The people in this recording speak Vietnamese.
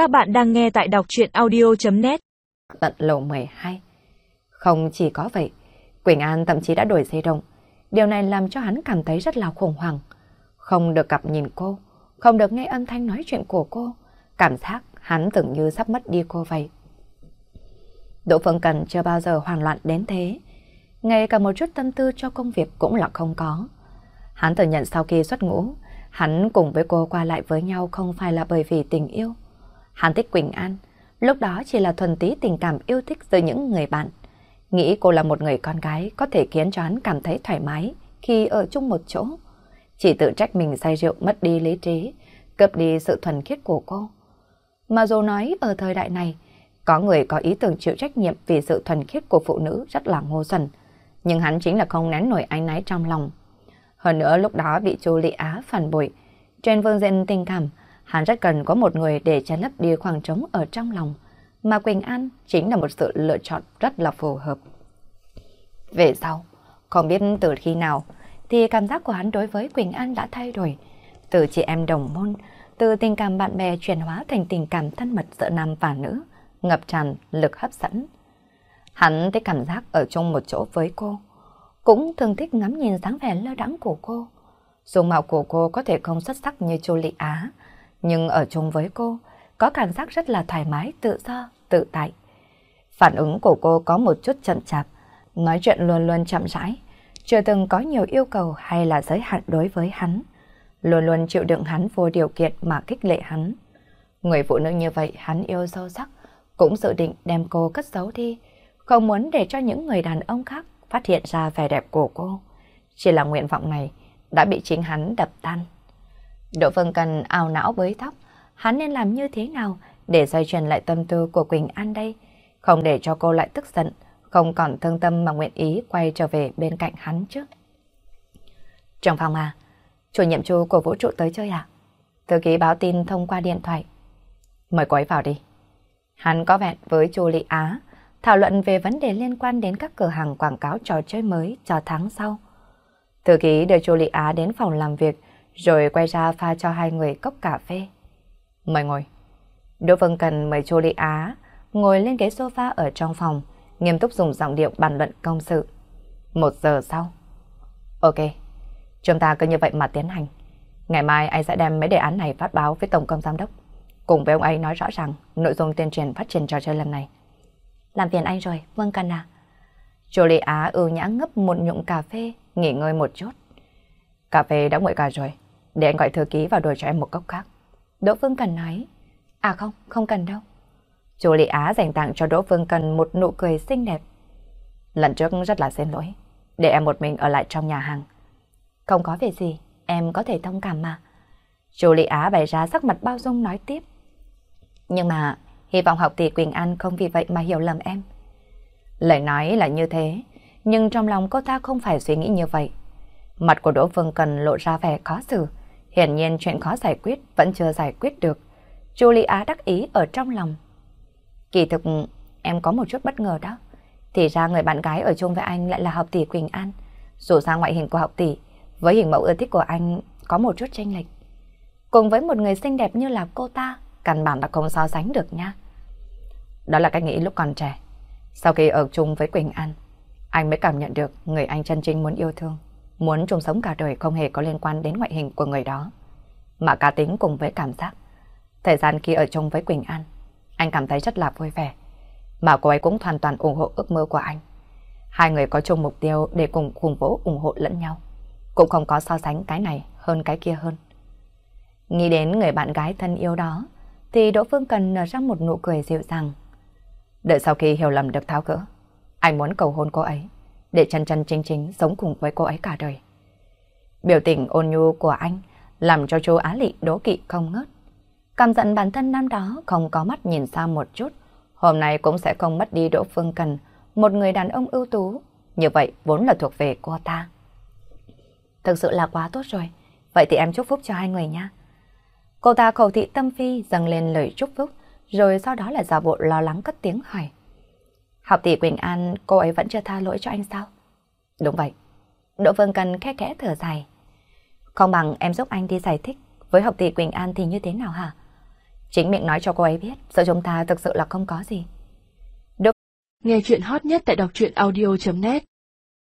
Các bạn đang nghe tại đọc chuyện audio.net Tận lầu 12 Không chỉ có vậy, Quỳnh An thậm chí đã đổi dây động. Điều này làm cho hắn cảm thấy rất là khủng hoảng. Không được gặp nhìn cô, không được nghe âm thanh nói chuyện của cô. Cảm giác hắn tưởng như sắp mất đi cô vậy. Đỗ Phương Cần chưa bao giờ hoảng loạn đến thế. Ngay cả một chút tâm tư cho công việc cũng là không có. Hắn thừa nhận sau khi xuất ngũ, hắn cùng với cô qua lại với nhau không phải là bởi vì tình yêu. Hắn thích Quỳnh An, lúc đó chỉ là thuần tí tình cảm yêu thích giữa những người bạn. Nghĩ cô là một người con gái có thể khiến cho hắn cảm thấy thoải mái khi ở chung một chỗ. Chỉ tự trách mình say rượu mất đi lý trí, cướp đi sự thuần khiết của cô. Mà dù nói ở thời đại này, có người có ý tưởng chịu trách nhiệm vì sự thuần khiết của phụ nữ rất là ngô xuẩn, nhưng hắn chính là không nén nổi ánh náy trong lòng. Hơn nữa lúc đó bị chú Lị Á phản bội. Trên phương diện tình cảm, hắn rất cần có một người để che lấp đi khoảng trống ở trong lòng. Mà Quỳnh An chính là một sự lựa chọn rất là phù hợp. Về sau, không biết từ khi nào, thì cảm giác của hắn đối với Quỳnh An đã thay đổi. Từ chị em đồng môn, từ tình cảm bạn bè chuyển hóa thành tình cảm thân mật giữa nam và nữ, ngập tràn lực hấp dẫn. Hắn thấy cảm giác ở chung một chỗ với cô cũng thường thích ngắm nhìn dáng vẻ lơ đãng của cô. Dung mạo của cô có thể không xuất sắc như Chu Lị Á, nhưng ở chung với cô, có cảm giác rất là thoải mái, tự do, tự tại. Phản ứng của cô có một chút chậm chạp, nói chuyện luôn luôn chậm rãi, chưa từng có nhiều yêu cầu hay là giới hạn đối với hắn. Luôn luôn chịu đựng hắn vô điều kiện mà kích lệ hắn. Người phụ nữ như vậy hắn yêu sâu sắc, cũng dự định đem cô cất giấu đi, không muốn để cho những người đàn ông khác phát hiện ra vẻ đẹp của cô. Chỉ là nguyện vọng này đã bị chính hắn đập tan. Đỗ Vân Cần ảo não bới tóc, hắn nên làm như thế nào để xoay chuyển lại tâm tư của Quỳnh An đây, không để cho cô lại tức giận, không còn thương tâm mà nguyện ý quay trở về bên cạnh hắn chứ. Trong phòng à, chủ nhiệm chu của vũ trụ tới chơi à? Thư ký báo tin thông qua điện thoại. Mời cô ấy vào đi. Hắn có vẹn với chu Lị Á, thảo luận về vấn đề liên quan đến các cửa hàng quảng cáo trò chơi mới cho tháng sau. Thư ký đưa Chu Lị Á đến phòng làm việc, rồi quay ra pha cho hai người cốc cà phê. Mời ngồi. Đỗ Vân Cần mời Chu Lị Á ngồi lên ghế sofa ở trong phòng, nghiêm túc dùng giọng điệu bàn luận công sự. Một giờ sau. Ok, chúng ta cứ như vậy mà tiến hành. Ngày mai anh sẽ đem mấy đề án này phát báo với Tổng công Giám đốc. Cùng với ông ấy nói rõ ràng nội dung tuyên truyền phát triển trò chơi lần này. Làm phiền anh rồi, Vân Cần à. Julie Á ưu nhã ngấp một nhụng cà phê, nghỉ ngơi một chút. Cà phê đã nguội cả rồi, để anh gọi thư ký vào đổi cho em một cốc khác. Đỗ Phương Cần nói, à không, không cần đâu. Julie Á dành tặng cho Đỗ Phương Cần một nụ cười xinh đẹp. Lần trước rất là xin lỗi, để em một mình ở lại trong nhà hàng. Không có việc gì, em có thể thông cảm mà. Julie Á bày ra sắc mặt bao dung nói tiếp. Nhưng mà Hy vọng học tỷ Quỳnh An không vì vậy mà hiểu lầm em. Lời nói là như thế, nhưng trong lòng cô ta không phải suy nghĩ như vậy. Mặt của Đỗ Phương Cần lộ ra vẻ khó xử. Hiển nhiên chuyện khó giải quyết vẫn chưa giải quyết được. Julia Á đắc ý ở trong lòng. Kỳ thực, em có một chút bất ngờ đó. Thì ra người bạn gái ở chung với anh lại là học tỷ Quỳnh An. Dù sao ngoại hình của học tỷ với hình mẫu ưa thích của anh có một chút tranh lệch. Cùng với một người xinh đẹp như là cô ta, căn bản là không so sánh được nha. Đó là cách nghĩ lúc còn trẻ. Sau khi ở chung với Quỳnh An, anh mới cảm nhận được người anh chân chính muốn yêu thương, muốn chung sống cả đời không hề có liên quan đến ngoại hình của người đó, mà cá tính cùng với cảm giác. Thời gian khi ở chung với Quỳnh An, anh cảm thấy rất là vui vẻ, mà cô ấy cũng hoàn toàn ủng hộ ước mơ của anh. Hai người có chung mục tiêu để cùng cùng vỗ ủng hộ lẫn nhau, cũng không có so sánh cái này hơn cái kia hơn. Nghĩ đến người bạn gái thân yêu đó, thì Đỗ Phương Cần nở ra một nụ cười dịu dàng. Đợi sau khi hiểu lầm được tháo gỡ, anh muốn cầu hôn cô ấy, để chân chân chính chính sống cùng với cô ấy cả đời. Biểu tình ôn nhu của anh làm cho chú Á Lị đố kỵ không ngớt. Cảm giận bản thân năm đó không có mắt nhìn xa một chút, hôm nay cũng sẽ không mất đi Đỗ Phương Cần, một người đàn ông ưu tú, như vậy vốn là thuộc về cô ta. Thực sự là quá tốt rồi, vậy thì em chúc phúc cho hai người nha. Cô ta khẩu thị tâm phi dâng lên lời chúc phúc, rồi sau đó là giả bộ lo lắng cất tiếng hỏi. Học tỷ Quỳnh An, cô ấy vẫn chưa tha lỗi cho anh sao? Đúng vậy. Đỗ Phương Cần khẽ khẽ thở dài. Không bằng em giúp anh đi giải thích với học tỷ Quỳnh An thì như thế nào hả? Chính miệng nói cho cô ấy biết, giữa chúng ta thực sự là không có gì. Nghe chuyện hot nhất tại đọc truyện audio.net